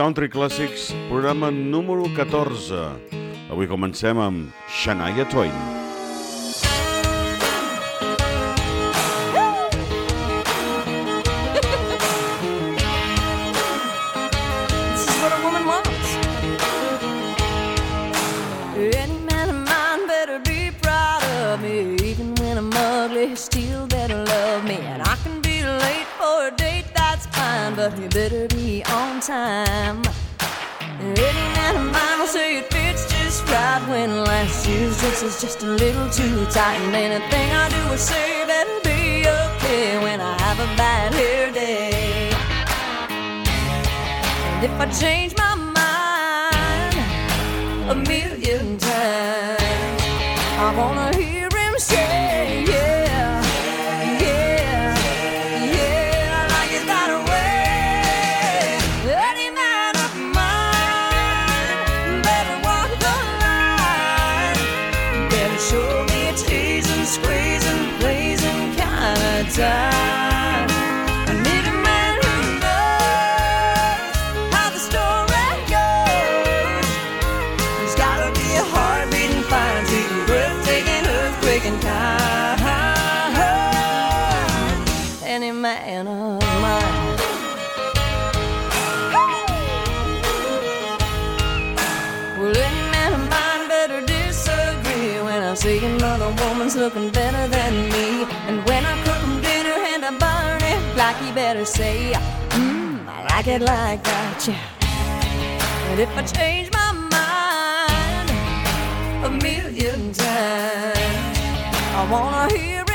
Country Classics, programa número 14. Avui comencem amb Shania Twain. A woman better be proud of me. Even when still better love me. And I can be late for a date, that's but he better time. Any man of mine will say it fits just right when last year's dress is just a little too tight. And anything I do or say better be okay when I have a bad hair day. And if I change my mind a million times, I wanna say, Mmm, I like it like that, yeah. And if I change my mind a million times, I wanna hear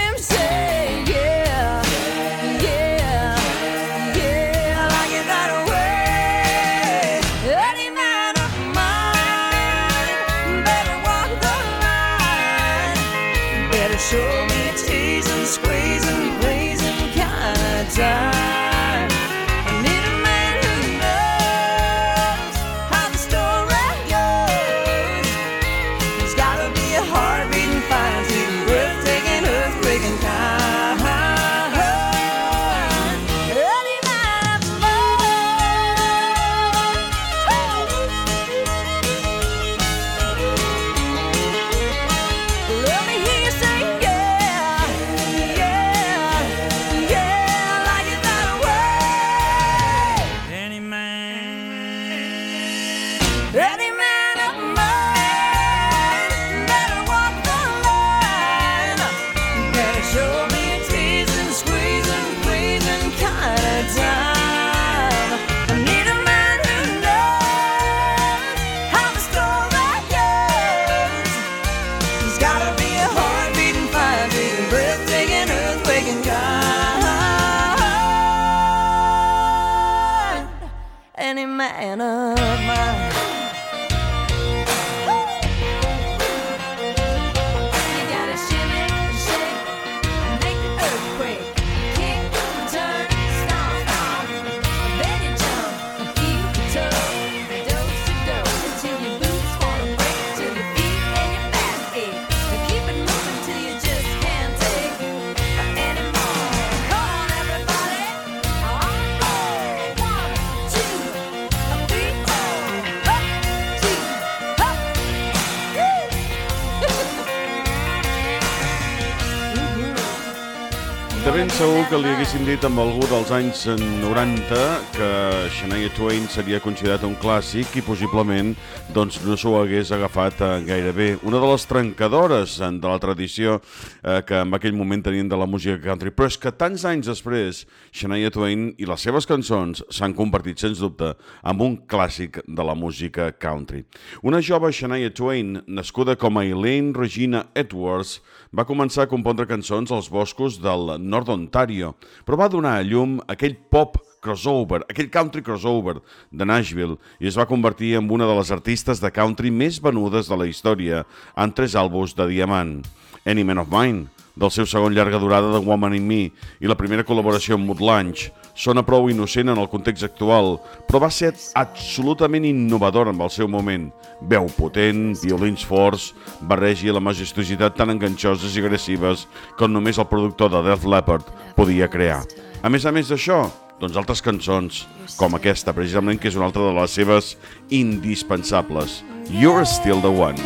ben segur que li haguessin dit amb algú dels anys 90 que Shania Twain seria considerat un clàssic i possiblement doncs, no s'ho hagués agafat eh, gaire bé. Una de les trencadores eh, de la tradició eh, que en aquell moment tenien de la música country, però és que tants anys després Shania Twain i les seves cançons s'han convertit, sens dubte, en un clàssic de la música country. Una jove Shania Twain, nascuda com a Elaine Regina Edwards, va començar a compondre cançons als boscos del nord d'Ontario, però va donar a llum aquell pop crossover, aquell country crossover de Nashville, i es va convertir en una de les artistes de country més venudes de la història, en tres àlbums de diamant. Any Man of Mine, del seu segon llarga durada de Woman in Me i la primera col·laboració amb Moodlange. Sona prou innocent en el context actual, però va ser absolutament innovador en el seu moment. Veu potent, violins forts, barregi la majestuositat tan enganxoses i agressives com només el productor de Def Leppard podia crear. A més a més d'això, Doncs altres cançons, com aquesta, precisament, que és una altra de les seves indispensables. You're still the one.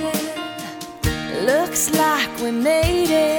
Looks like we made it.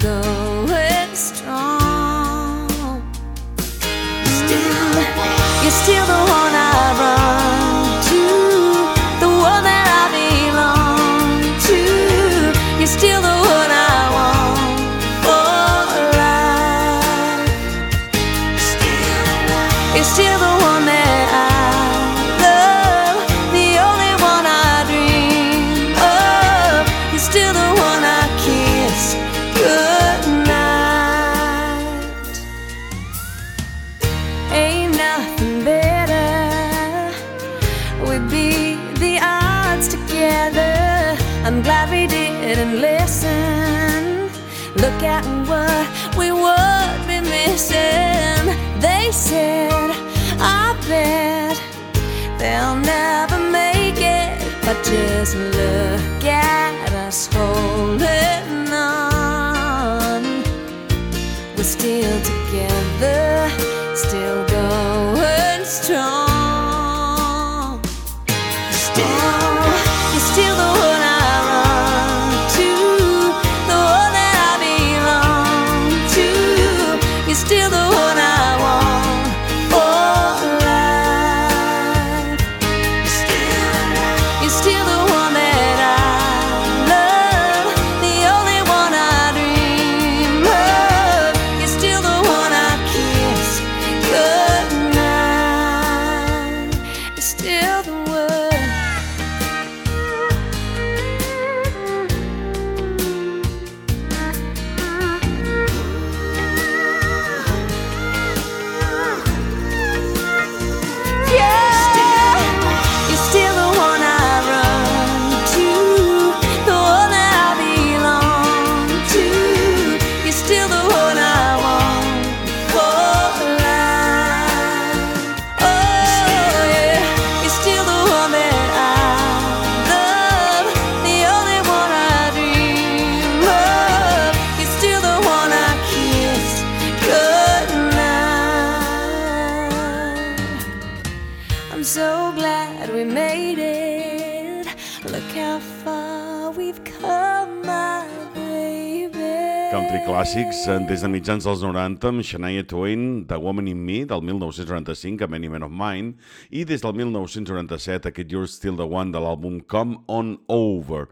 Clàssics eh, des de mitjans dels 90 amb Shania Twain, The Woman in Me, del 1995, a Many Men of Mine, i des del 1997 aquest You're Still the One de l'àlbum Come On Over.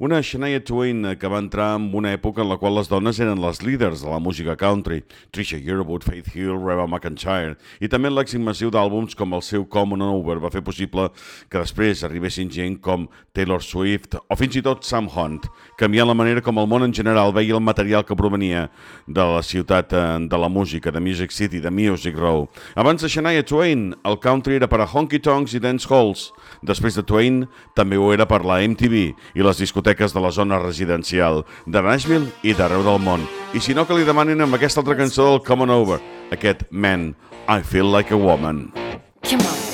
Una Shania Twain eh, que va entrar en una època en la qual les dones eren les líders de la música country, Trisha Yearwood, Faith Hill, Reba McIntyre, i també l'èxit massiu d'àlbums com el seu Come On Over va fer possible que després arribessin gent com Taylor Swift o fins i tot Sam Hunt, canviant la manera com el món en general veia el material que provenia de la ciutat eh, de la música, de Music City, de Music Row. Abans de Shania Twain, el country era per a honky tonks i dance halls. Després de Twain, també ho era per la MTV i les discoteques de la zona residencial de Nashville i d'arreu del món. I si no, que li demanin amb aquesta altra cançó del Come On Over, aquest Man, I Feel Like a Woman. Come on.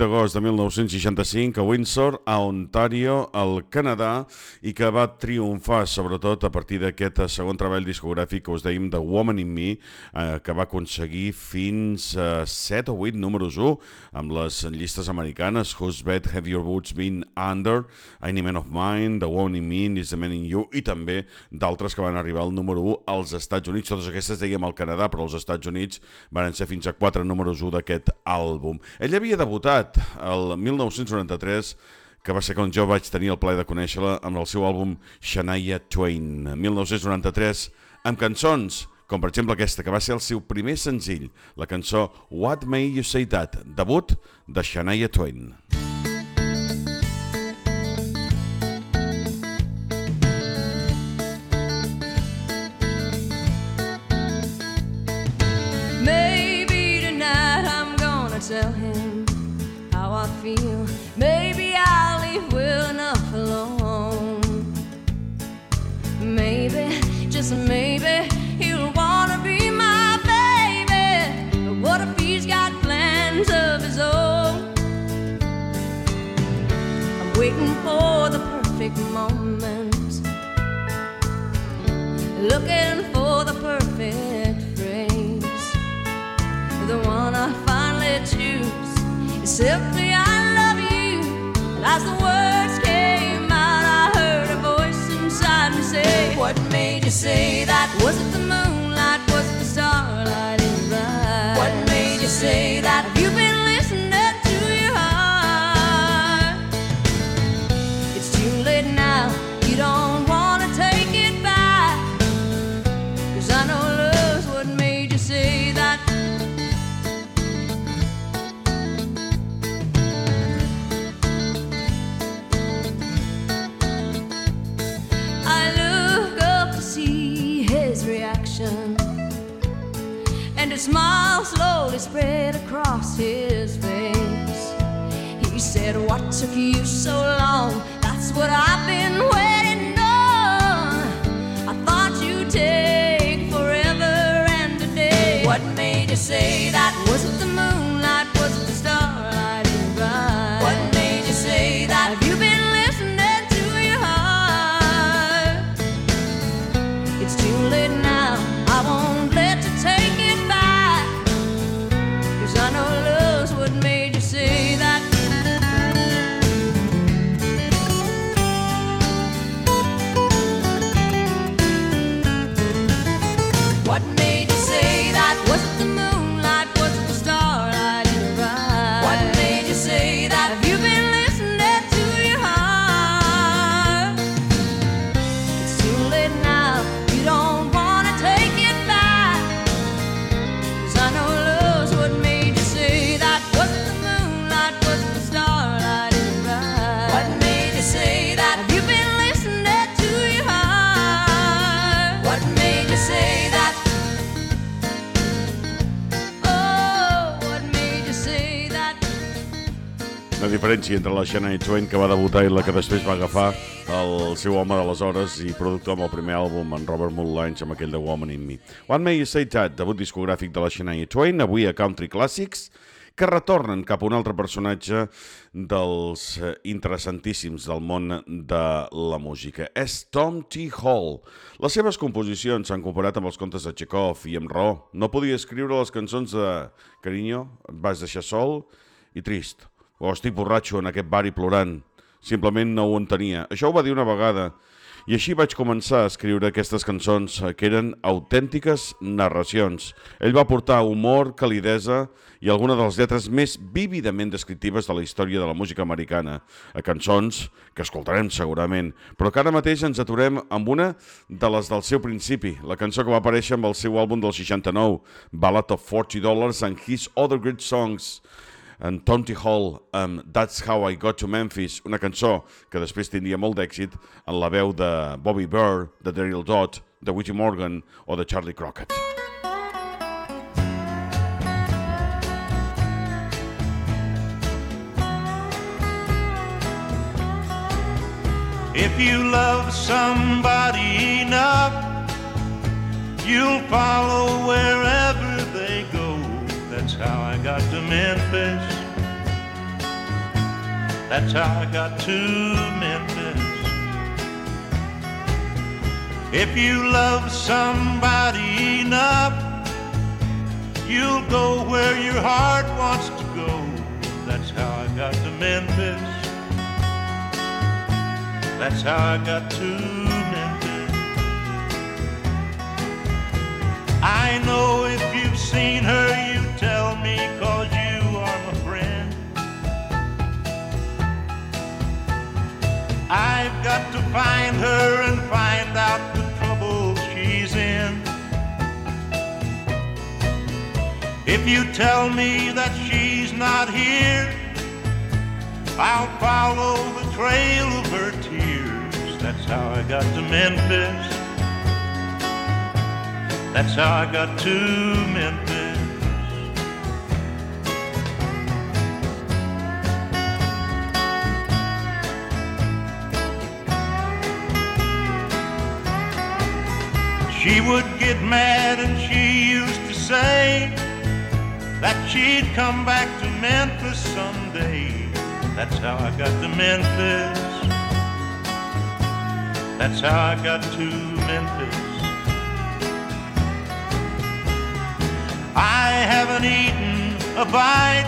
the d'agost de 1965 a Windsor, a Ontario, al Canadà, i que va triomfar sobretot a partir d'aquest segon treball discogràfic que us dèiem de Woman in Me, eh, que va aconseguir fins a 7 o 8 números 1 amb les llistes americanes Whose Bed Have Your Boots Been Under, Any Man of Mine, The Woman in Me, Is the Man in You, i també d'altres que van arribar al número 1 als Estats Units. Totes aquestes dèiem al Canadà, però als Estats Units van ser fins a 4 números 1 d'aquest àlbum. Ell havia debutat el 1993 que va ser quan jo vaig tenir el plaer de conèixer-la amb el seu àlbum Shania Twain, 1993, amb cançons com per exemple aquesta, que va ser el seu primer senzill, la cançó What Made You Say That, debut de Shania Twain. Maybe looking for the perfect phrase. The one I finally choose is simply I love you. And as the words came out, I heard a voice inside me say, What made you say that? Was it the moonlight? Was it the starlight in your eyes? What made you say that? Smile slowly spread across his face. He said, What took you so long? That's what I've been waiting on. I thought you'd take forever and a day. What made you say that? Diferència entre la Shania Twain que va debutar i la que després va agafar el seu home d'aleshores i productor amb el primer àlbum en Robert Mullange amb aquell de Woman in Me. One May Say That, debut discogràfic de la Shania Twain, avui a Country Classics, que retornen cap a un altre personatge dels eh, interessantíssims del món de la música. És Tom T. Hall. Les seves composicions s'han comparat amb els contes de Chekhov i amb raó. No podia escriure les cançons de Carinyo, vas deixar sol i trist. O estic borratxo en aquest bar i plorant. Simplement no ho entenia. Això ho va dir una vegada i així vaig començar a escriure aquestes cançons eh, que eren autèntiques narracions. Ell va portar humor, calidesa i alguna de les lletres més vívidament descriptives de la història de la música americana, a cançons que escoltarem segurament, però que ara mateix ens aturem amb una de les del seu principi, la cançó que va aparèixer amb el seu àlbum del 69, Ballad of $40 Dollars and His Other Great Songs, en Tom T. Hall amb That's How I Got to Memphis, una cançó que després tindria molt d'èxit en la veu de Bobby Bare, de Deryl Dodd, de Whitey Morgan o de Charley Crockett. If you love somebody enough, you'll follow wherever they go. That's how I got to Memphis. That's how I got to Memphis. If you love somebody enough, you'll go where your heart wants to go. That's how I got to Memphis. That's how I got to Memphis. I know if you've seen her, you tell me, cause you I've got to find her and find out the trouble she's in. If you tell me that she's not here, I'll follow the trail of her tears. That's how I got to Memphis. That's how I got to Memphis. She would get mad and she used to say that she'd come back to Memphis someday. That's how I got to Memphis. That's how I got to Memphis. I haven't eaten a bite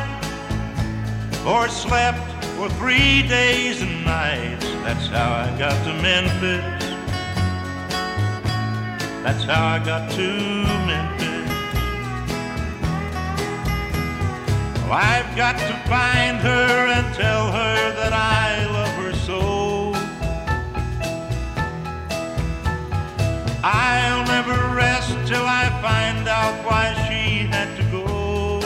or slept for three days and nights. That's how I got to Memphis. That's how I got to Memphis. Well, I've got to find her and tell her that I love her so. I'll never rest till I find out why she had to go.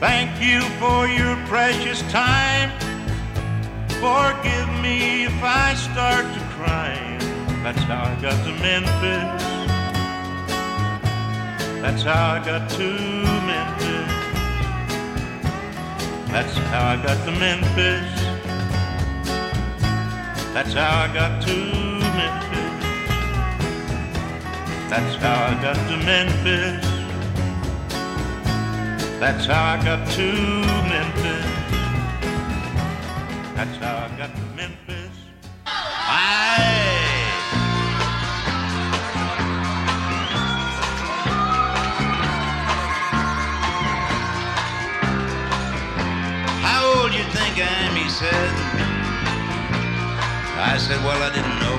Thank you for your precious time. Forgive me if I start to. That's how I got to Memphis. That's how I got to Memphis. That's how I got to Memphis. That's how I got to Memphis. That's how I got to Memphis. That's how I got to Memphis. That's how I got to Memphis. I? He said. I said, Well, I didn't know.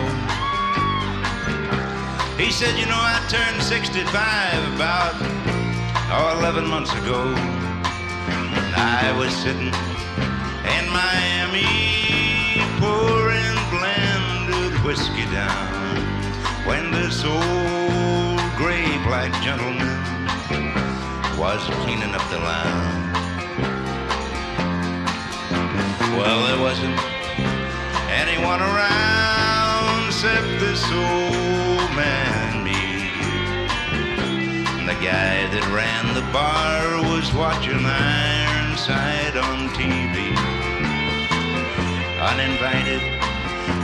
He said, You know, I turned 65 about oh, 11 months ago. I was sitting in Miami pouring blended whiskey down when this old gray black gentleman was cleaning up the lounge. Well, there wasn't anyone around except this old man and me. And the guy that ran the bar was watching Ironside on TV. Uninvited,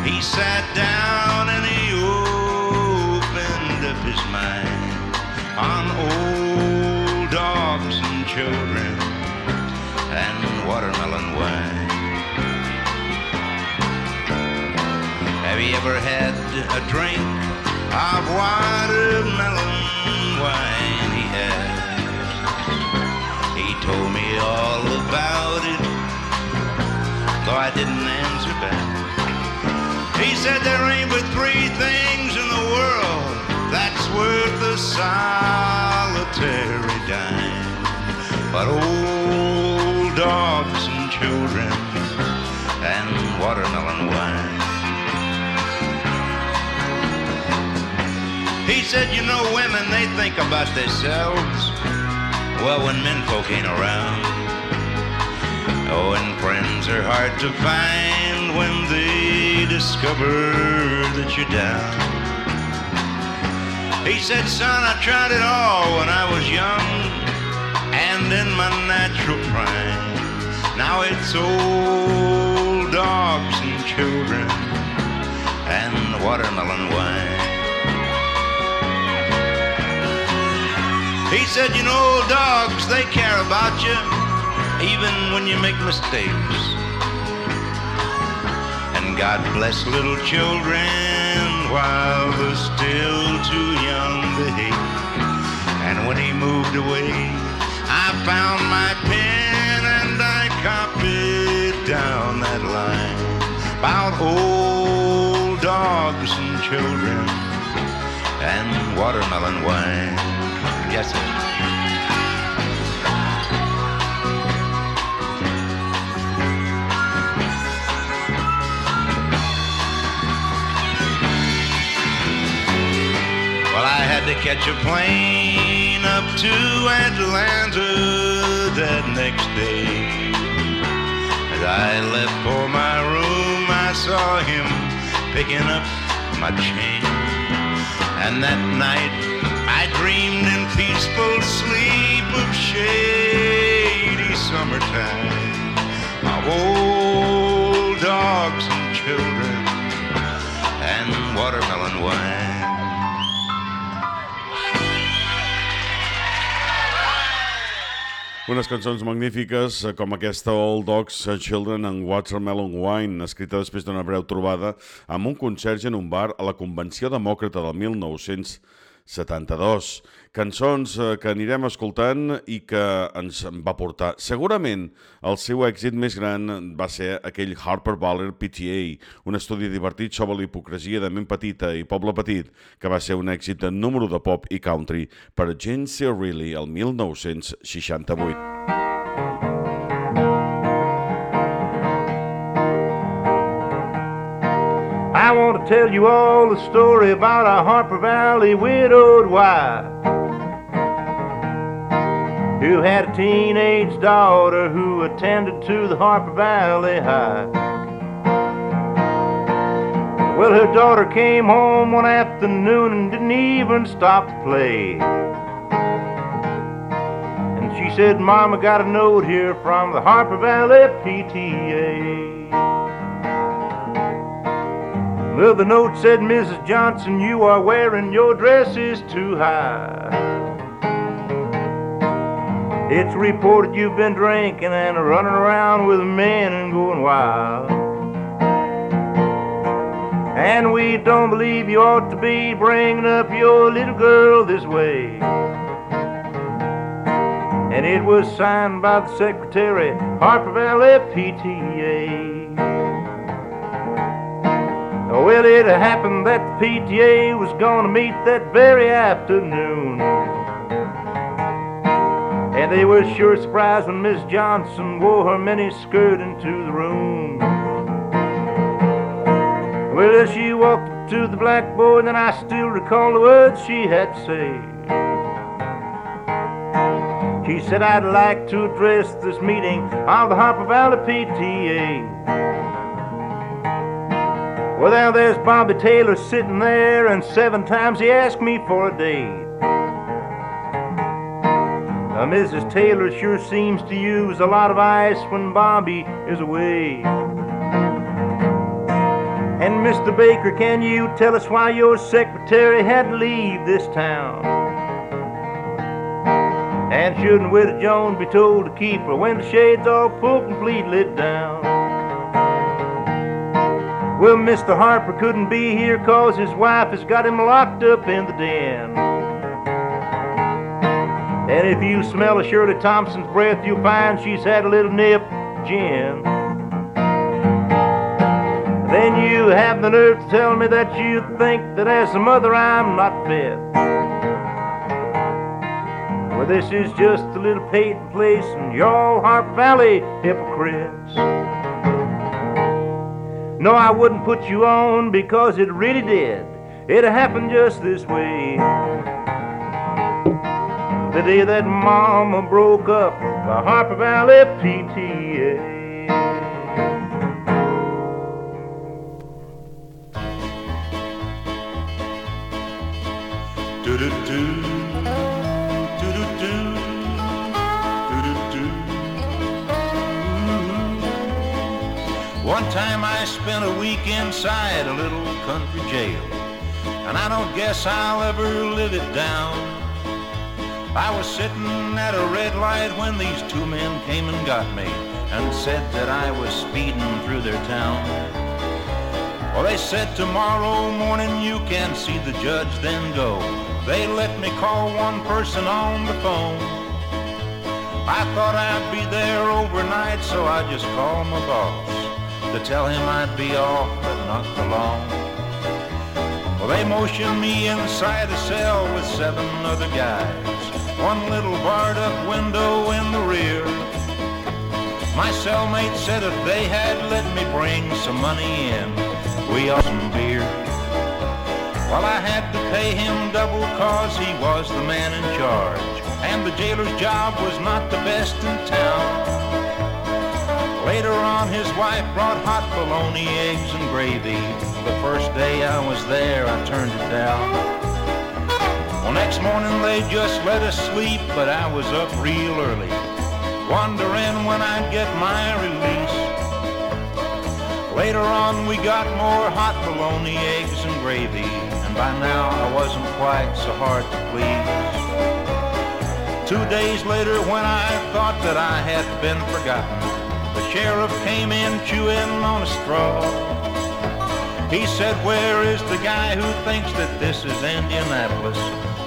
he sat down and he opened up his mind on old dogs and children and watermelon wine. Have you ever had a drink of watermelon wine? He asked. He told me all about it, though I didn't answer back. He said there ain't but three things in the world that's worth a solitary dime. But old dogs and children and watermelon wine. Said, you know, women, they think about themselves. Well, when men folk ain't around. Oh, and friends are hard to find when they discover that you're down. He said, son, I tried it all when I was young and in my natural prime. Now it's old dogs and children and watermelon wine. He said, you know, dogs, they care about you even when you make mistakes. And God bless little children while they're still too young to hate. And when he moved away, I found my pen and I copied down that line about old dogs and children and watermelon wine. Yes, sir. Well, I had to catch a plane up to Atlanta that next day. As I left for my room, I saw him picking up my chain. And that night, I dreamed in peaceful sleep of shady summertime, of old dogs and children and watermelon wine. Unes cançons magnífiques eh, com aquesta Old Dogs eh, Children and Watermelon Wine, escrita després d'una breu trobada amb un conserge en un bar a la Convenció Demòcrata del 1972. Cançons eh, que anirem escoltant i que ens va portar. Segurament el seu èxit més gran va ser aquell Harper Baller PTA, un estudi divertit sobre la hipocresia de ment petita i poble petit, que va ser un èxit de número de pop i country per James Reilly el 1968. I want to tell you all the story about a Harper Valley widowed wife who had a teenage daughter who attended to the Harper Valley High. Well, her daughter came home one afternoon and didn't even stop to play. And she said, Mama got a note here from the Harper Valley PTA. The note said, Mrs. Johnson, you are wearing your dresses too high. It's reported you've been drinking and running around with men and going wild. And we don't believe you ought to be bringing up your little girl this way. And it was signed by the secretary, Harper Valley PTA. Oh, well, it happened that the PTA was to meet that very afternoon. And they were sure surprised when Miss Johnson wore her mini skirt into the room. Well, as she walked to the blackboard, and I still recall the words she had said. She said, I'd like to address this meeting of the Harper Valley PTA. Well, now there's Bobby Taylor sitting there, and seven times he asked me for a date. Now, Mrs. Taylor sure seems to use a lot of ice when Bobby is away. And Mr. Baker, can you tell us why your secretary had to leave this town? And shouldn't Widow Jones be told to keep her when the shades all pulled complete lit down? Well, Mr. Harper couldn't be here cause his wife has got him locked up in the den. And if you smell of Shirley Thompson's breath, you'll find she's had a little nip gin. Then you have the nerve to tell me that you think that as a mother I'm not fit. Well, this is just a little Peyton place, and y'all Harper Valley hypocrites. No, I wouldn't put you on because it really did. It happened just this way. The day that Mama broke up the Harper Valley PTA. Do-do-do, do-do-do, One time I spent a week inside a little country jail, and I don't guess I'll ever live it down. I was sitting at a red light when these two men came and got me and said that I was speeding through their town. Well, they said tomorrow morning you can see the judge, then go. They let me call one person on the phone. I thought I'd be there overnight, so I just called my boss to tell him I'd be off, but not for long. Well, they motioned me inside a cell with seven other guys. One little barred up window in the rear. My cellmate said if they had let me bring some money in, we ought some beer. Well, I had to pay him double cause he was the man in charge. And the jailer's job was not the best in town. Later on, his wife brought hot bologna, eggs, and gravy. The first day I was there, I turned it down. Well, next morning they just let us sleep, but I was up real early, wondering when I'd get my release. Later on, we got more hot bologna, eggs, and gravy, and by now I wasn't quite so hard to please. Two days later, when I thought that I had been forgotten, sheriff came in chewing on a straw. He said, Where is the guy who thinks that this is Indianapolis?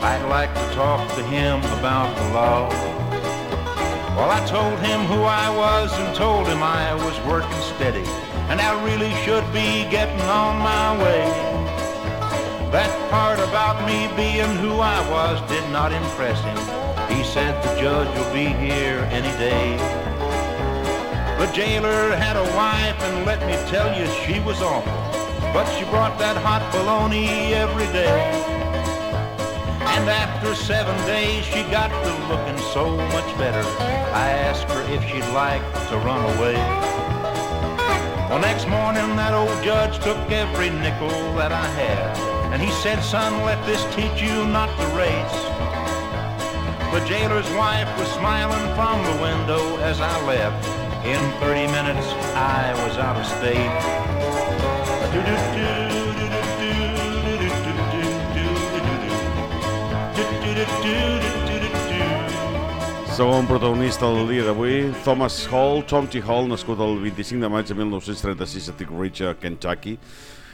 I'd like to talk to him about the law. Well, I told him who I was and told him I was working steady and I really should be getting on my way. That part about me being who I was did not impress him. He said the judge will be here any day. The jailer had a wife, and let me tell you, she was awful. But she brought that hot bologna every day. And after seven days, she got to looking so much better. I asked her if she'd like to run away. Well, next morning, that old judge took every nickel that I had. And he said, son, let this teach you not to race. The jailer's wife was smiling from the window as I left. In 30 minutes, I was out of state. Segon protagonista del dia d'avui, Thomas Hall, Chomty Hall, nascut el 25 de maig de 1936 a Tick Ridge, a Kentucky,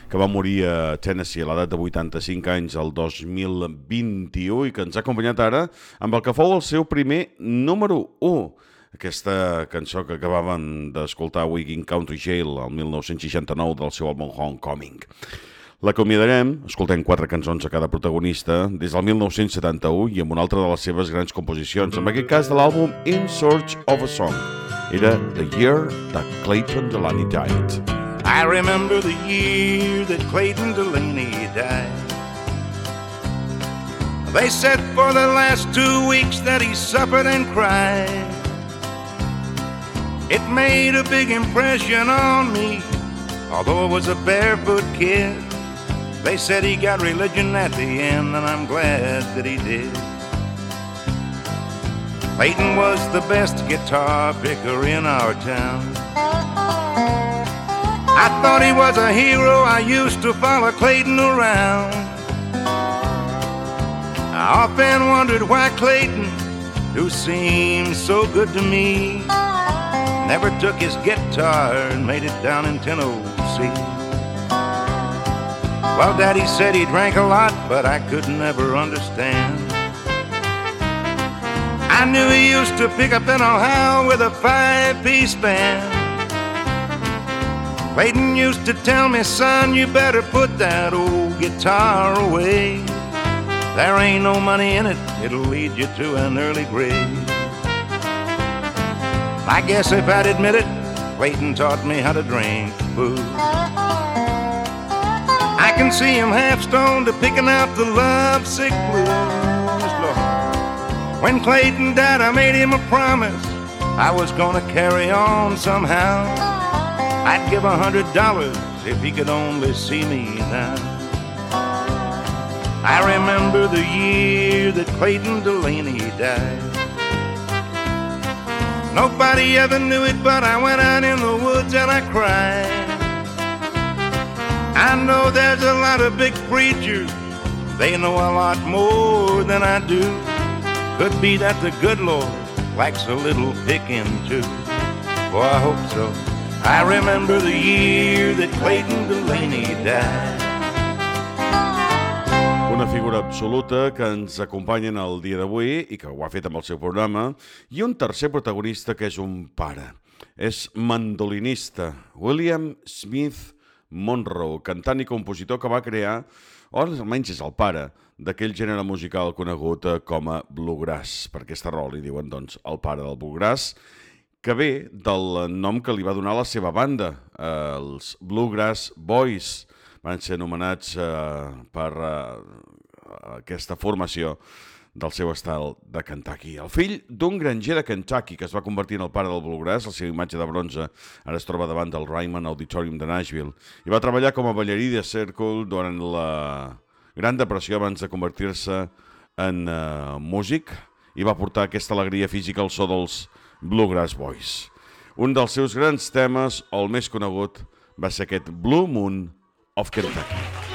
que va morir a Tennessee a l'edat de 85 anys el 2021 i que ens ha acompanyat ara amb el que fou el seu primer número 1. Aquesta cançó que acabàvem d'escoltar, Wiggin Country Jail, el 1969 del seu àlbum Homecoming. L'acomiadarem, escoltem quatre cançons a cada protagonista, des del 1971 i amb una altra de les seves grans composicions, en aquest cas de l'àlbum In Search of a Song. Era The Year That Clayton Delaney Died. I remember the year that Clayton Delaney died. They said for the last two weeks that he suffered and cried. It made a big impression on me, although I was a barefoot kid. They said he got religion at the end, and I'm glad that he did. Clayton was the best guitar picker in our town. I thought he was a hero. I used to follow Clayton around. I often wondered why Clayton, who seemed so good to me, never took his guitar and made it down in Tennessee. Well, Daddy said he drank a lot, but I could never understand. I knew he used to pick up in Ohio with a five-piece band. Clayton used to tell me, son, you better put that old guitar away. There ain't no money in it, it'll lead you to an early grave. I guess if I'd admit it, Clayton taught me how to drink booze. I can see him half stoned to picking out the lovesick blues, Lord. When Clayton died, I made him a promise I was gonna carry on somehow. I'd give a hundred dollars if he could only see me now. I remember the year that Clayton Delaney died. Nobody ever knew it, but I went out in the woods and I cried. I know there's a lot of big preachers, they know a lot more than I do. Could be that the good Lord likes a little picking too. Boy, I hope so. I remember the year that Clayton Delaney died. Una figura absoluta que ens acompanya en el dia d'avui i que ho ha fet amb el seu programa, i un tercer protagonista que és un pare. És mandolinista, William Smith Monroe, cantant i compositor que va crear, o almenys és el pare, d'aquell gènere musical conegut eh, com a bluegrass. Per aquesta raó li diuen, doncs, el pare del bluegrass, que ve del nom que li va donar la seva banda, eh, els Bluegrass Boys, van ser anomenats eh, per eh, aquesta formació del seu estil de Kentucky. El fill d'un granger de Kentucky que es va convertir en el pare del bluegrass, la seva imatge de bronze ara es troba davant del Ryman Auditorium de Nashville i va treballar com a ballarí de circle durant la Gran Depressió abans de convertir-se en uh, músic i va portar aquesta alegria física al so dels Bluegrass Boys. Un dels seus grans temes, el més conegut, va ser aquest Blue Moon of Kentucky.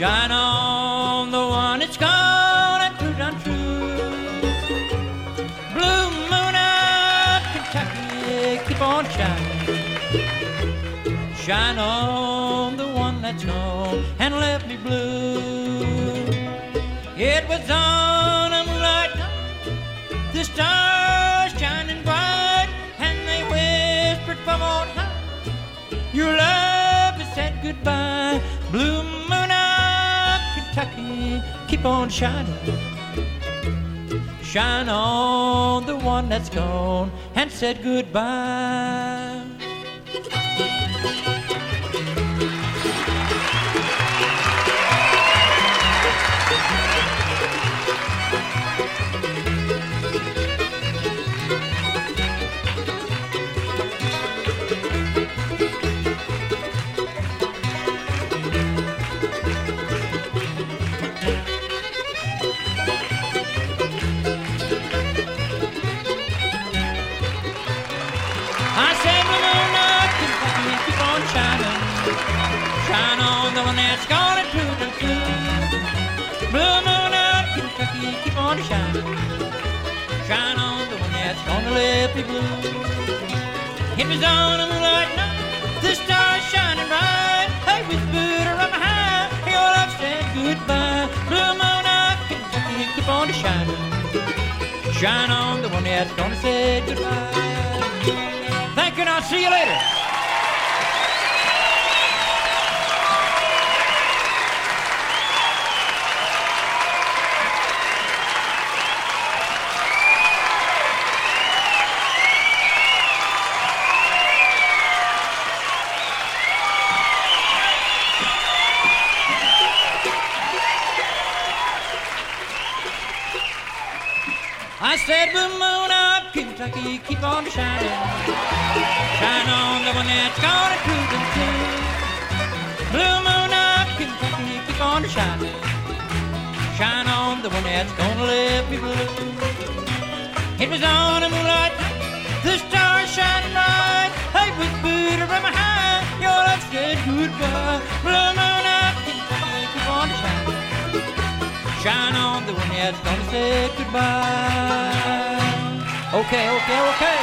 Shine on the one that's gone and proved untrue. Blue moon of Kentucky, keep on shining. Shine on the one that's gone and left me blue. It was on a moonlight night, the stars shining bright, and they whispered from on high, Your love has said goodbye. Blue moon keep on shining. Shine on the one that's gone and said goodbye. Blue moon out of Kentucky, keep on shining. Shine on the one that's gonna let me blue. It was on a moonlight night, the stars shining bright. I whispered around my high, your love said goodbye. Blue moon out of Kentucky, keep on shining. Shine on the one that's gonna say goodbye. Thank you, and I'll see you later. Was on a moonlight, the stars shining bright. I whispered from behind, your love said goodbye. Blue moon Kentucky, keep on shining. Shine on the one that's gonna say goodbye. Okay, okay, okay.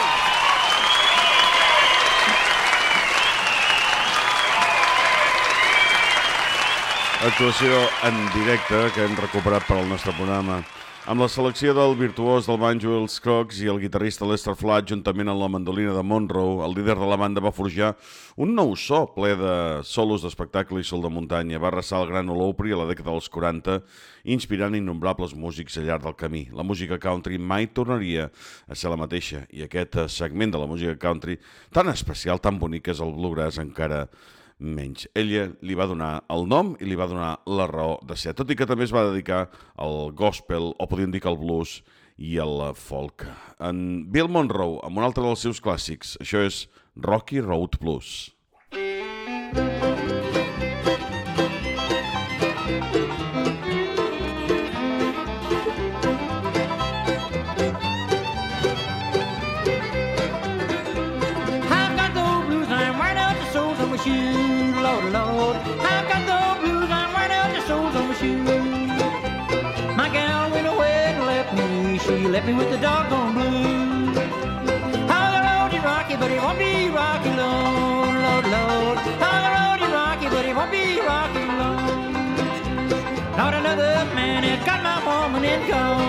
Actuació en directe que hem recuperat per al nostre programa. Amb la selecció del virtuós del banjo Els Crocs i el guitarrista Lester Flatt, juntament amb la mandolina de Monroe, el líder de la banda va forjar un nou so ple de solos d'espectacle i sol de muntanya. Va arrasar el gran Olopri a la dècada dels 40, inspirant innombrables músics al llarg del camí. La música country mai tornaria a ser la mateixa, i aquest segment de la música country, tan especial, tan bonic és el bluegrass, encara menys. Ella li va donar el nom i li va donar la raó de ser, tot i que també es va dedicar al gospel, o podríem dir que al blues i al folk. En Bill Monroe, amb un altre dels seus clàssics, això és Rocky Road Blues. I've with the doggone blues. How the road rocky, but it won't be rocky, Lord, Lord, Lord. How the road rocky, but it won't be rocky, Lord. Not another man has got my woman and gone.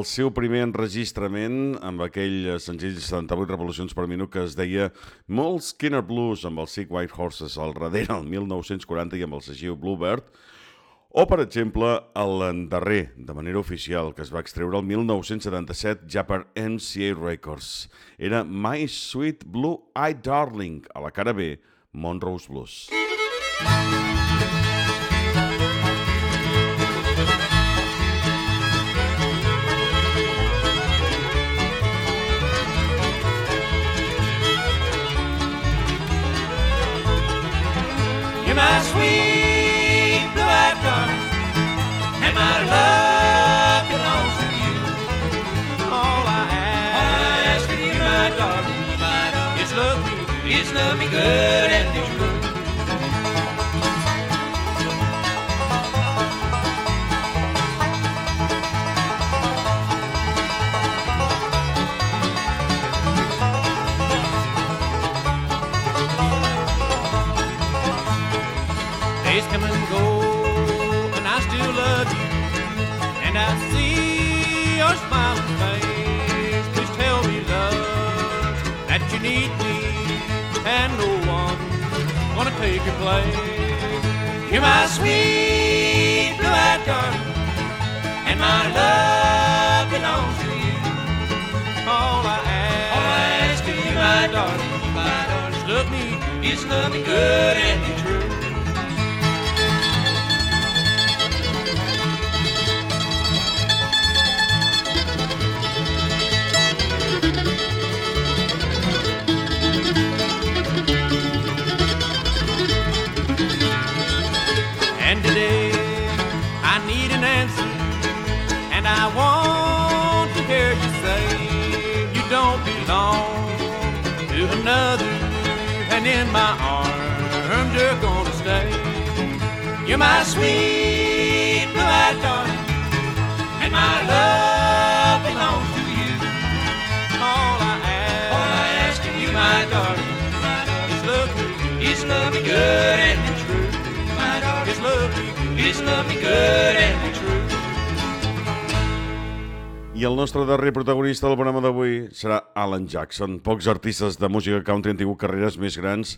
El seu primer enregistrament, amb aquell senzill 78 revolucions per minut que es deia Molt Skinner Blues amb els Sick White Horses al darrere, el 1940 i amb el segiu Bluebird, o, per exemple, el darrer, de manera oficial, que es va extreure el 1977 ja per MCA Records. Era My Sweet Blue Eyed Darling, a la cara B, Monroe's Blues. You're place. You're my sweet blue-eyed darling, and my love belongs to you. All I ask, All I ask of you, my darling, my darling, is love me, is love me good and true. And in my arms you're gonna stay. You're my sweet blue-eyed darling, and my love belongs to you. All I ask, all I ask of you, my darling, is love me, is love me good and true. My darling, is love me, is love me good and true. I el nostre darrer protagonista del programa d'avui serà Alan Jackson. Pocs artistes de música country han tingut carreres més grans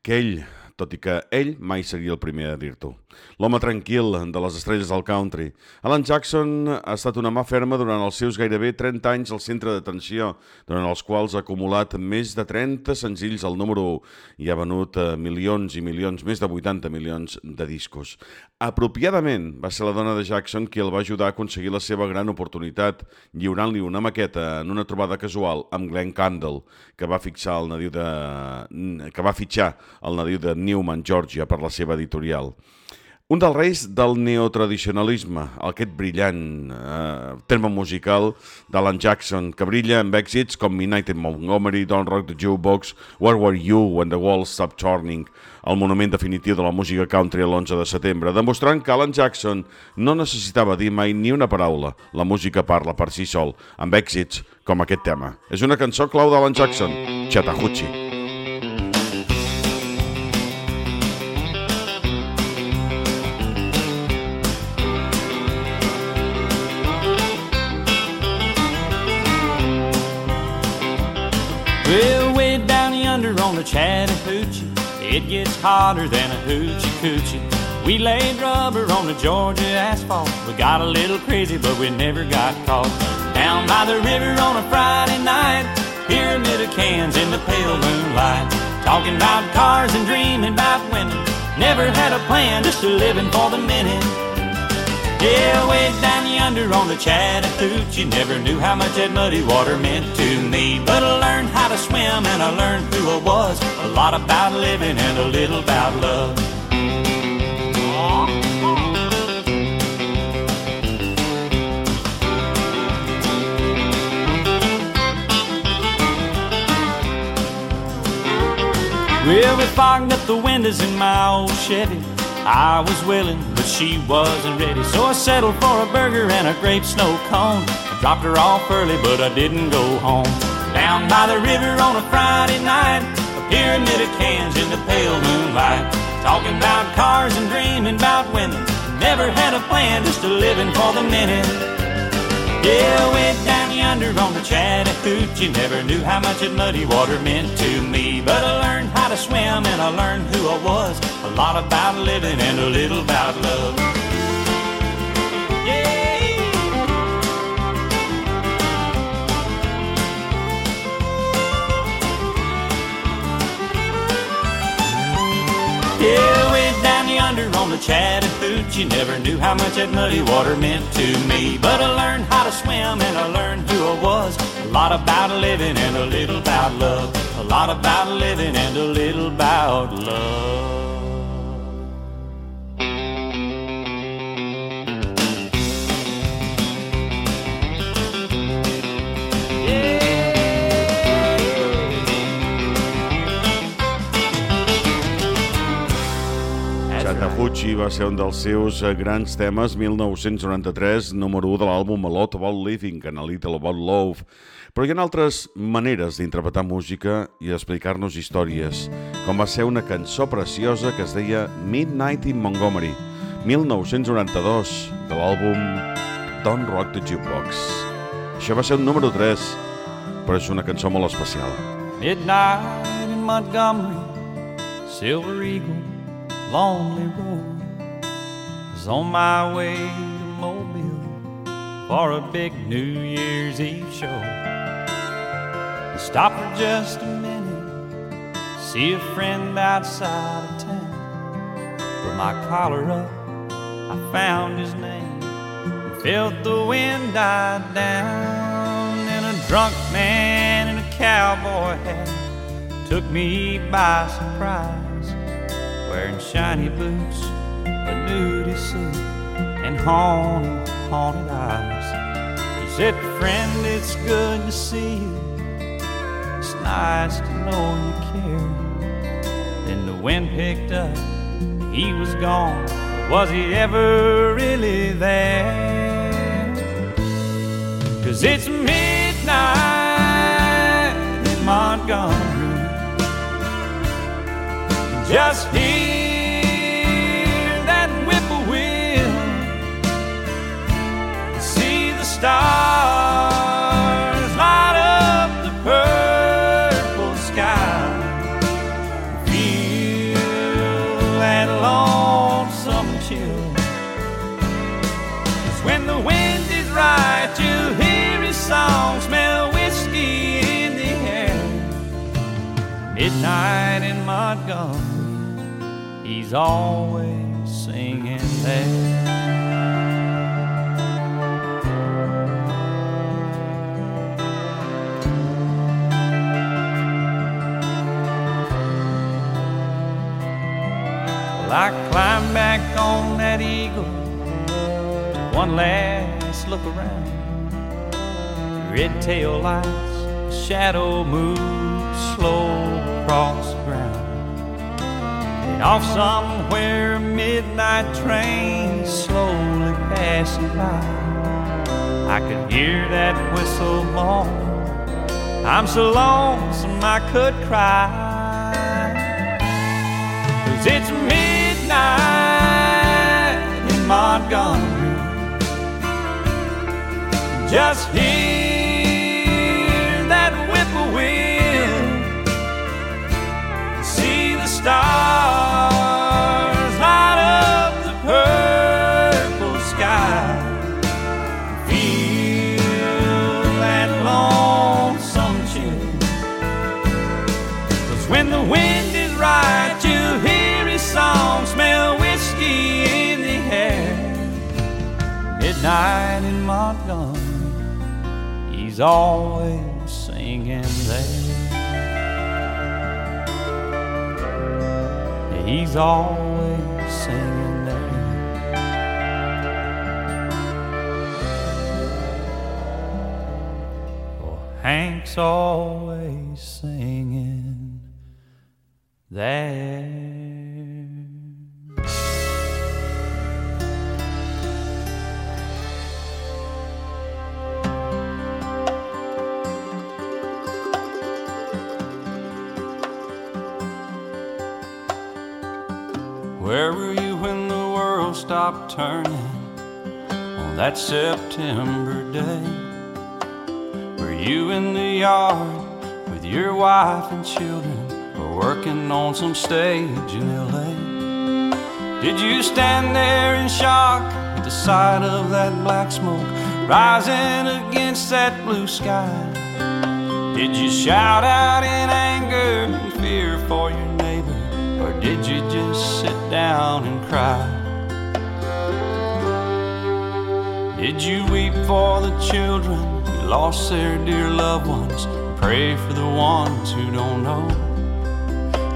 que ell, tot i que ell mai seria el primer a dir-t'ho. L'home tranquil de les estrelles del country. Alan Jackson ha estat una mà ferma durant els seus gairebé 30 anys al centre d'atenció, durant els quals ha acumulat més de 30 senzills al número 1 i ha venut eh, milions i milions, més de 80 milions de discos. Apropiadament va ser la dona de Jackson qui el va ajudar a aconseguir la seva gran oportunitat, lliurant-li una maqueta en una trobada casual amb Glenn Candle, que va fixar el nadiu de... que va fitxar el nadiu de Newman, Georgia, per la seva editorial. Un dels reis del neotradicionalisme, aquest brillant eh, terme musical d'Alan Jackson, que brilla amb èxits com Midnight in Montgomery, Don't Rock the Jukebox, Where Were You When the Walls Stopped Turning, el monument definitiu de la música country l'11 de setembre, demostrant que Alan Jackson no necessitava dir mai ni una paraula. La música parla per si sol, amb èxits com aquest tema. És una cançó clau d'Alan Jackson, Chattahoochee. Chattahoochee, it gets hotter than a hoochie coochie. We laid rubber on the Georgia asphalt. We got a little crazy, but we never got caught. Down by the river on a Friday night, pyramid of cans in the pale moonlight. Talking about cars and dreaming about women. Never had a plan, just a living for the minute. Yeah, way down yonder on the Chattahoochee, never knew how much that muddy water meant to me. But I learned how to swim and I learned who I was. A lot about living and a little about love. Well, we fogged up the windows in my old Chevy. I was willing, but she wasn't ready. So I settled for a burger and a grape snow cone. I dropped her off early, but I didn't go home. Down by the river on a Friday night, a pyramid of cans in the pale moonlight. Talking about cars and dreaming about women. Never had a plan, just a living for the minute. Yeah, went down yonder on the Chattahoochee. Never knew how much that muddy water meant to me. But I learned how to swim and I learned who I was. A lot about living and a little about love. Yeah. Yeah, yonder on the Chattahoochee Never knew how much that muddy water meant to me. But I learned how to swim and I learned who I was. A lot about living and a little about love. A lot about living and a little about love Chattahoochee va ser un dels seus eh, grans temes, 1993, número 1 de l'àlbum A Lot About Living, and a Little About Love. Però hi ha altres maneres d'interpretar música i explicar-nos històries, com va ser una cançó preciosa que es deia Midnight in Montgomery, 1992, de l'àlbum Don't Rock the Jukebox. Això va ser un número 3, però és una cançó molt especial. Midnight in Montgomery, Silver Eagle, lonely road. Was on my way to Mobile for a big New Year's Eve show. I stopped for just a minute, see a friend outside of town. Put my collar up, I found his name, and felt the wind die down. And a drunk man in a cowboy hat took me by surprise wearing shiny boots, a nudie suit, and haunted, haunted eyes. He said, Friend, it's good to see you. It's nice to know you care. Then the wind picked up, he was gone. Was he ever really there? Cause it's midnight in Montgomery. Just hear that whippoorwill. See the stars light up the purple sky. Feel that lonesome chill. 'Cause when the wind is right, you'll hear his song, smell whiskey in the air. Midnight in Montgomery he's always singing there. I climbed back on that eagle, took one last look around. Red tail lights, shadow moves slow across off somewhere, a midnight train slowly passing by. I could hear that whistle moan. I'm so lonesome I could cry. Cause it's midnight in Montgomery. Just hear that whippoorwill. See the stars he's always singing there. He's always singing there. Oh, Hank's always singing there. Stopped turning on that September day? Were you in the yard with your wife and children or working on some stage in LA? Did you stand there in shock at the sight of that black smoke rising against that blue sky? Did you shout out in anger and fear for your neighbor? Or did you just sit down and cry? Did you weep for the children who lost their dear loved ones? Pray for the ones who don't know?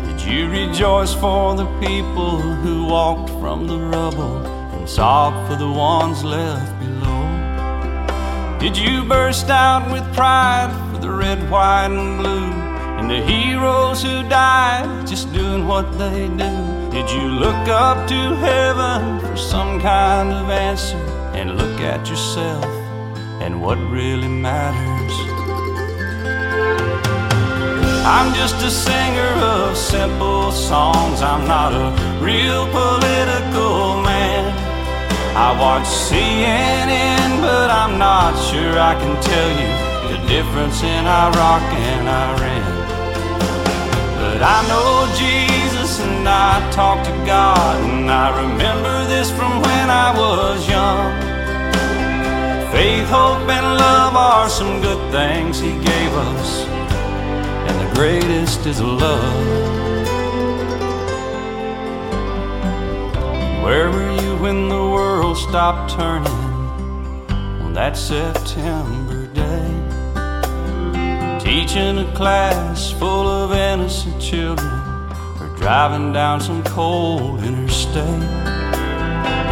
Did you rejoice for the people who walked from the rubble and sob for the ones left below? Did you burst out with pride for the red, white, and blue? And the heroes who died just doing what they do? Did you look up to heaven for some kind of answer? And look at yourself and what really matters? I'm just a singer of simple songs. I'm not a real political man. I watch CNN, but I'm not sure I can tell you the difference in Iraq and Iran. But I know Jesus and I talk to God, and I remember this from when I was young. Faith, hope, and love are some good things He gave us, and the greatest is love. Where were you when the world stopped turning on that September day? Teaching a class full of innocent children driving down some cold interstate?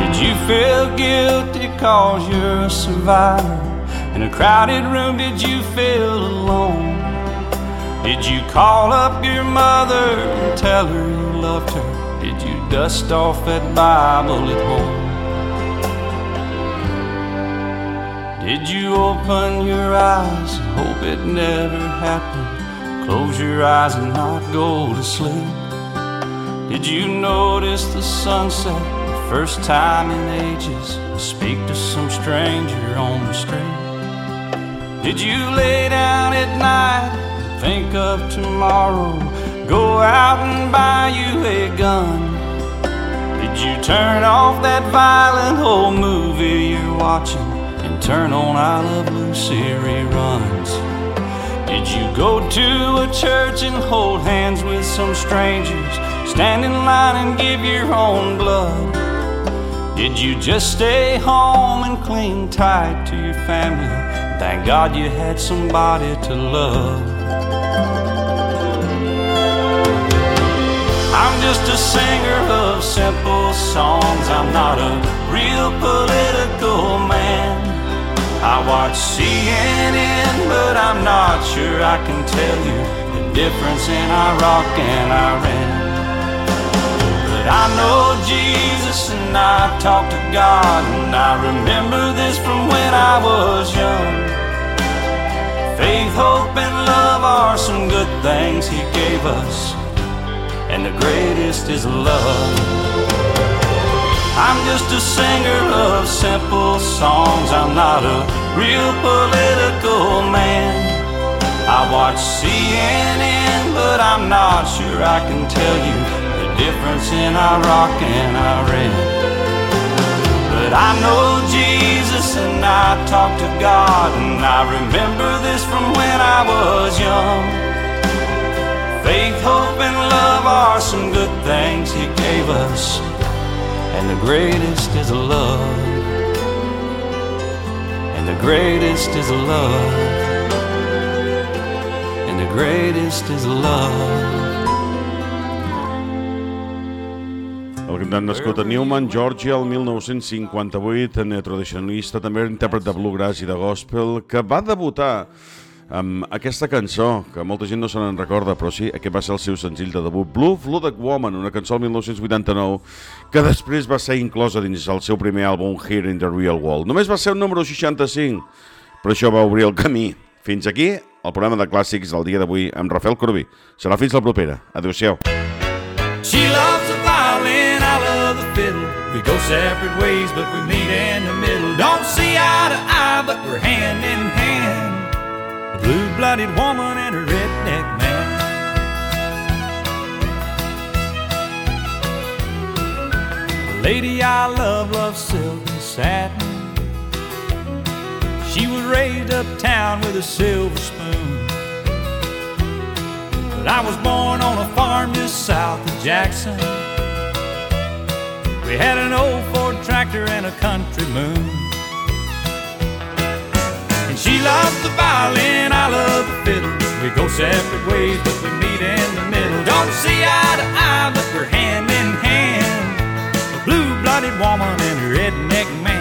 Did you feel guilty cause you're a survivor? In a crowded room, did you feel alone? Did you call up your mother and tell her you loved her? Did you dust off that Bible at home? Did you open your eyes and hope it never happened? Close your eyes and not go to sleep. Did you notice the sunset the first time in ages? and Speak to some stranger on the street. Did you lay down at night and think of tomorrow? Go out and buy you a gun. Did you turn off that violent old movie you're watching and turn on I Love Lucy reruns? Did you go to a church and hold hands with some strangers? Stand in line and give your own blood? Did you just stay home and cling tight to your family? Thank God you had somebody to love. I'm just a singer of simple songs. I'm not a real political man. I watch CNN, but I'm not sure I can tell you the difference in Iraq and Iran. Know Jesus and I talk to God, and I remember this from when I was young. Faith, hope, and love are some good things He gave us, and the greatest is love. I'm just a singer of simple songs. I'm not a real political man. I watch CNN, but I'm not sure I can tell you difference in Iraq and our Iran. But I know Jesus and I talk to God, and I remember this from when I was young. Faith, hope, and love are some good things He gave us, and the greatest is love. And the greatest is love. And the greatest is love. El cantant nascut a Newman, Georgia, el 1958, neotradicionalista, també intèrpret de bluegrass i de gospel, que va debutar amb aquesta cançó, que molta gent no se n'en recorda, però sí, aquest va ser el seu senzill de debut, Blue Flooded Woman, una cançó del 1989, que després va ser inclosa dins el seu primer àlbum Here in the Real World. Només va ser un número 65, però això va obrir el camí. Fins aquí, el programa de clàssics del dia d'avui amb Rafael Corbí. Serà fins la propera. Adéu-siau. She loves We go separate ways, but we meet in the middle. Don't see eye to eye, but we're hand in hand. A blue-blooded woman and a redneck man. The lady I love loves silk and satin. She was raised uptown with a silver spoon. But I was born on a farm just south of Jackson. We had an old Ford tractor and a country moon. And she loves the violin, I love the fiddle. We go separate ways, but we meet in the middle. Don't see eye to eye, but we're hand in hand. A blue-blooded woman and a redneck man.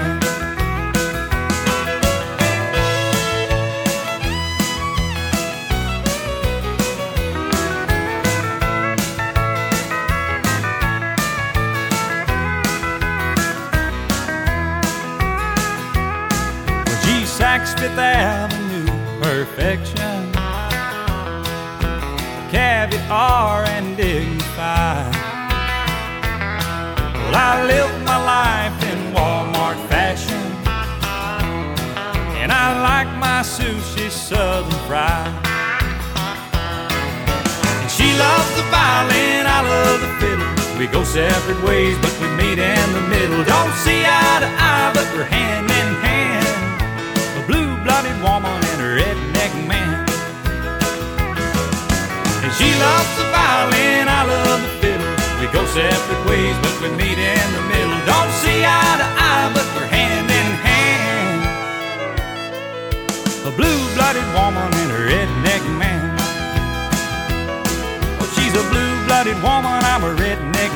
Fifth Avenue perfection. Caviar and dignified. Well, I live my life in Walmart fashion. And I like my sushi southern fried. She loves the violin, I love the fiddle. We go separate ways, but we meet in the middle. Don't see eye to eye, but we're hand in hand. Woman and a redneck man. And she loves the violin, I love the fiddle. We go separate ways, but we meet in the middle. Don't see eye to eye, but we're hand in hand. A blue-blooded woman and a redneck man. Well, she's a blue-blooded woman, I'm a redneck